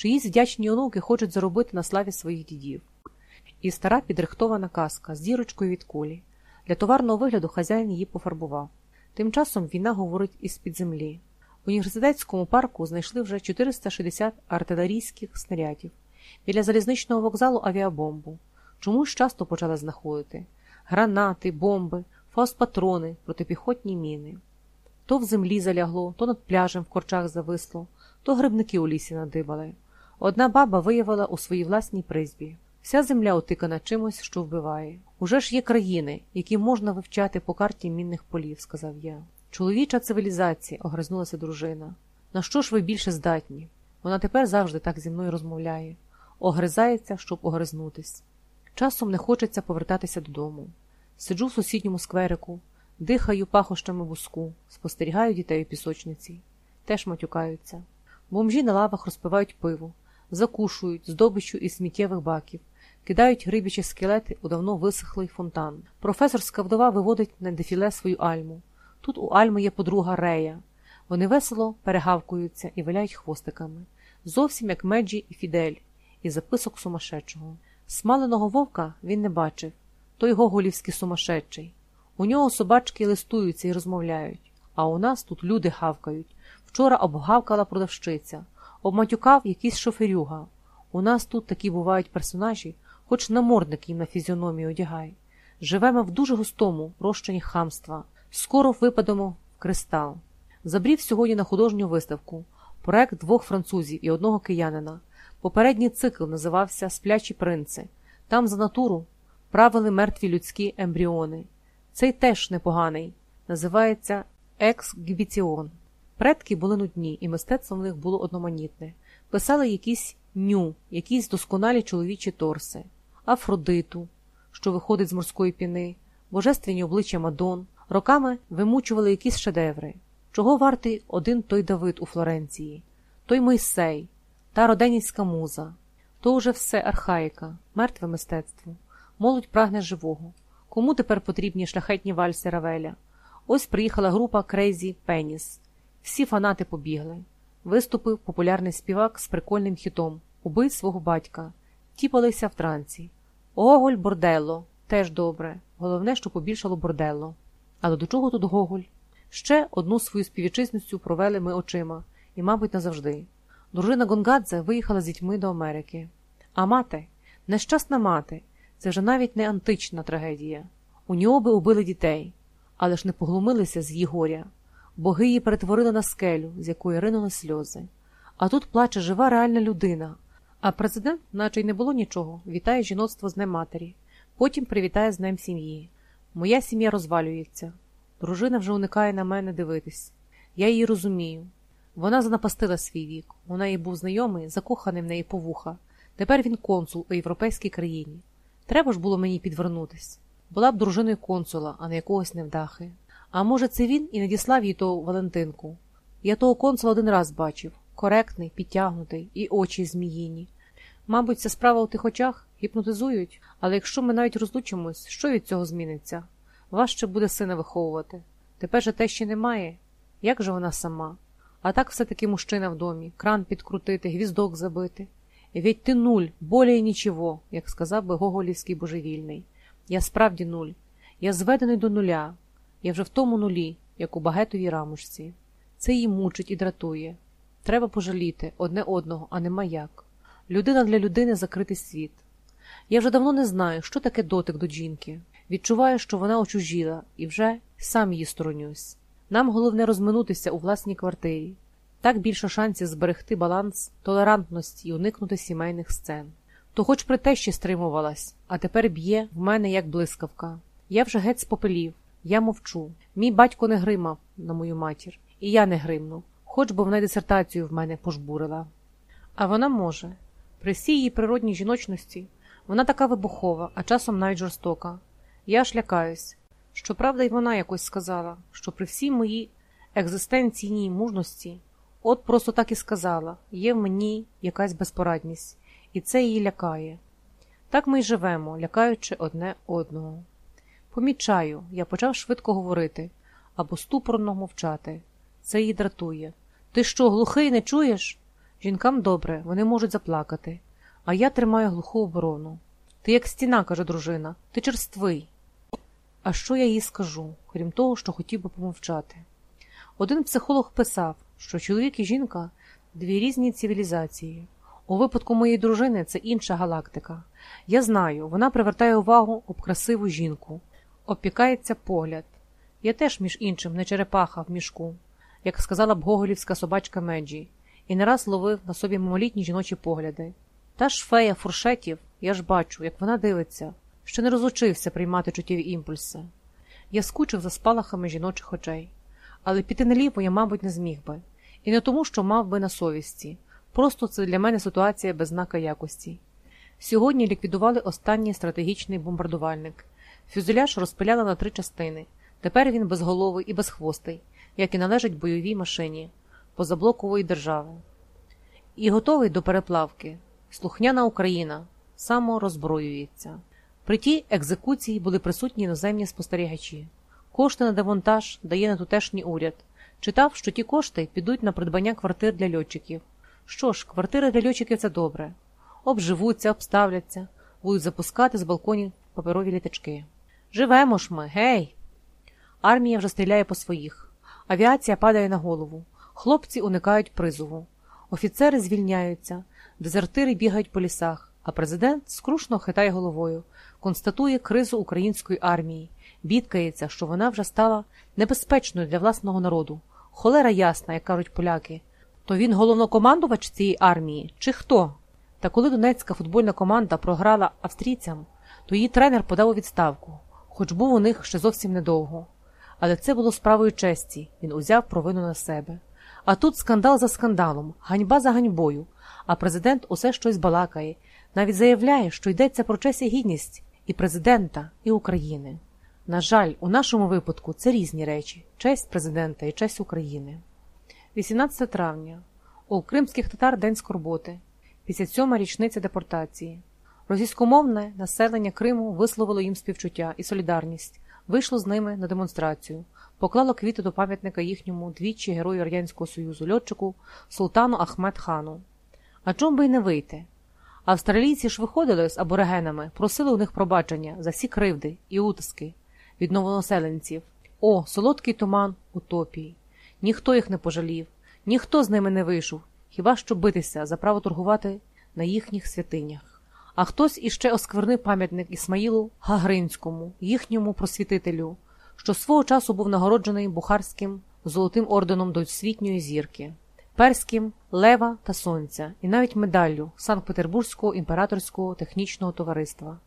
чиїсь вдячні онуки хочуть заробити на славі своїх дідів. І стара підрихтована каска з дірочкою від кулі. Для товарного вигляду хазяїн її пофарбував. Тим часом війна говорить із під землі. В університетському парку знайшли вже 460 артилерійських снарядів. Біля залізничного вокзалу авіабомбу. Чомусь часто почали знаходити гранати, бомби, фаустпатрони, протипіхотні міни. То в землі залягло, то над пляжем в корчах зависло, то грибники у лісі надибали. Одна баба виявила у своїй власній призбі. Вся земля отикана чимось, що вбиває. Уже ж є країни, які можна вивчати по карті мінних полів, сказав я. Чоловіча цивілізація, огризнулася дружина. На що ж ви більше здатні? Вона тепер завжди так зі мною розмовляє, огризається, щоб огризнутись. Часом не хочеться повертатися додому. Сиджу в сусідньому скверику, дихаю пахощами вуску, спостерігаю дітей у пісочниці, теж матюкаються. Бомжі на лавах розпивають пиво, закушують здобичу із сміттєвих баків, кидають рибічі скелети у давно висохлий фонтан. Професорська вдова виводить на дефіле свою альму. Тут у Альми є подруга Рея. Вони весело перегавкуються і виляють хвостиками, зовсім як Меджі і Фідель, і записок сумасшедшого. Смаленого вовка він не бачив, той гоголівський сумасшедший. У нього собачки листуються і розмовляють, а у нас тут люди гавкають. Вчора обгавкала продавщиця, обматюкав якийсь шоферюга. У нас тут такі бувають персонажі, хоч намордник їм на фізіономію одягай. Живемо в дуже густому розчині хамства. Скоро випадемо в кристал. Забрів сьогодні на художню виставку проект двох французів і одного киянина. Попередній цикл називався Сплячі принци. Там за натуру правили мертві людські ембріони. Цей теж непоганий, називається ексгібіціон. Предки були нудні, і мистецтво в них було одноманітне. Писали якісь ню, якісь досконалі чоловічі торси, Афродиту, що виходить з морської піни, божественні обличчя Мадон, роками вимучували якісь шедеври. Чого вартий один той Давид у Флоренції, той Мойсей, та роденівська муза. То уже все архаїка, мертве мистецтво. Молодь прагне живого. Кому тепер потрібні шляхетні вальси Равеля? Ось приїхала група Crazy Penis. Всі фанати побігли. Виступив популярний співак з прикольним хітом Убий свого батька. Тіпалися в трансі. Gogol Bordello теж добре. Головне, що побільшало борделло. Але до чого тут Гоголь? Ще одну свою співвітчизницю провели ми очима, і, мабуть, назавжди. Дружина Гонгадзе виїхала з дітьми до Америки. А мати, нещасна мати, це вже навіть не антична трагедія. У нього би убили дітей, але ж не поглумилися з її горя. Боги її перетворили на скелю, з якої ринули сльози. А тут плаче жива реальна людина. А президент, наче й не було нічого, вітає жіноцтво з Днем матері, потім привітає з Днем сім'ї. Моя сім'я розвалюється. Дружина вже уникає на мене дивитись. Я її розумію. Вона занапастила свій вік. У неї був знайомий, закоханий в неї по вуха. Тепер він консул у європейській країні. Треба ж було мені підвернутись. Була б дружиною консула, а не якогось невдахи. А може, це він і надіслав їй ту Валентинку. Я того консула один раз бачив коректний, підтягнутий, і очі зміїні. Мабуть, ця справа у тих очах гіпнотизують, але якщо ми навіть розлучимось, що від цього зміниться? Важче буде сина виховувати. Тепер же те ще немає. Як же вона сама? А так все-таки мужчина в домі, кран підкрутити, гвіздок забити. Ведь ти нуль, более нічого, як сказав би Гоголівський божевільний. Я справді нуль. Я зведений до нуля. Я вже в тому нулі, як у багетовій рамушці. Це її мучить і дратує. Треба пожаліти одне одного, а нема як. Людина для людини закритий світ. Я вже давно не знаю, що таке дотик до жінки. Відчуваю, що вона очужіла, і вже сам її сторонюсь. Нам головне розминутися у власній квартирі. Так більше шансів зберегти баланс толерантності і уникнути сімейних сцен. То хоч при те ще стримувалась, а тепер б'є в мене як блискавка. Я вже геть спопелів, я мовчу. Мій батько не гримав на мою матір, і я не гримну, хоч би вона дисертацію в мене пожбурила. А вона може. При всій її природній жіночності вона така вибухова, а часом навіть жорстока. Я аж лякаюсь. Щоправда, й вона якось сказала, що при всій моїй екзистенційній мужності, от просто так і сказала, є в мені якась безпорадність, і це її лякає. Так ми й живемо, лякаючи одне одного. Помічаю, я почав швидко говорити або ступорно мовчати. Це її дратує. Ти що, глухий, не чуєш? Жінкам добре, вони можуть заплакати, а я тримаю глуху оборону. Ти як стіна, каже дружина, ти черствий. А що я їй скажу, крім того, що хотів би помовчати? Один психолог писав, що чоловік і жінка дві різні цивілізації. У випадку моєї дружини це інша галактика. Я знаю, вона привертає увагу об красиву жінку, опікається погляд. Я теж, між іншим, не черепаха в мішку, як сказала б гоголівська собачка Меджі, і не раз ловив на собі мимолітні жіночі погляди. Та ж фея фуршетів, я ж бачу, як вона дивиться, що не розучився приймати чуттєві імпульси. Я скучив за спалахами жіночих очей, але піти наліво я, мабуть, не зміг би, і не тому, що мав би на совісті. Просто це для мене ситуація без знака якості. Сьогодні ліквідували останній стратегічний бомбардувальник. Фюзеляж розпиляли на три частини. Тепер він безголовий і безхвостий, як і належить бойовій машині позаблокової держави. І готовий до переплавки. Слухняна Україна саморозброюється. При тій екзекуції були присутні іноземні спостерігачі. Кошти на демонтаж дає на тутешній уряд. Читав, що ті кошти підуть на придбання квартир для льотчиків. Що ж, квартири для льотчиків це добре. Обживуться, обставляться, будуть запускати з балконів паперові літачки. Живемо ж ми, гей! Армія вже стріляє по своїх. Авіація падає на голову. Хлопці уникають призову. Офіцери звільняються, дезертири бігають по лісах, а президент скрушно хитає головою, констатує кризу української армії, бідкається, що вона вже стала небезпечною для власного народу. Холера ясна, як кажуть поляки. То він головнокомандувач цієї армії, чи хто? Та коли донецька футбольна команда програла австрійцям, то її тренер подав у відставку, хоч був у них ще зовсім недовго. Але це було справою честі, він узяв провину на себе. А тут скандал за скандалом, ганьба за ганьбою, а президент усе щось балакає, навіть заявляє, що йдеться про честь і гідність і президента, і України. На жаль, у нашому випадку це різні речі честь президента і честь України. 18 травня. У кримських татар День скорботи, 57-ма річниця депортації. Російськомовне населення Криму висловило їм співчуття і солідарність, вийшло з ними на демонстрацію, поклало квіти до пам'ятника їхньому двічі герою Радянського Союзу льотчику Султану Ахмед Хану. А чом би й не вийти? Австралійці ж виходили з аборигенами, просили у них пробачення за всі кривди і утиски від новонаселенців. О, солодкий туман утопії. Ніхто їх не пожалів, ніхто з ними не вийшов, хіба що битися за право торгувати на їхніх святинях. А хтось іще осквернив пам'ятник Ісмаїлу Гагринському, їхньому просвітителю, що свого часу був нагороджений Бухарським золотим орденом досвітньої зірки, перським Лева та Сонця і навіть медаллю Санкт-Петербурзького імператорського технічного товариства.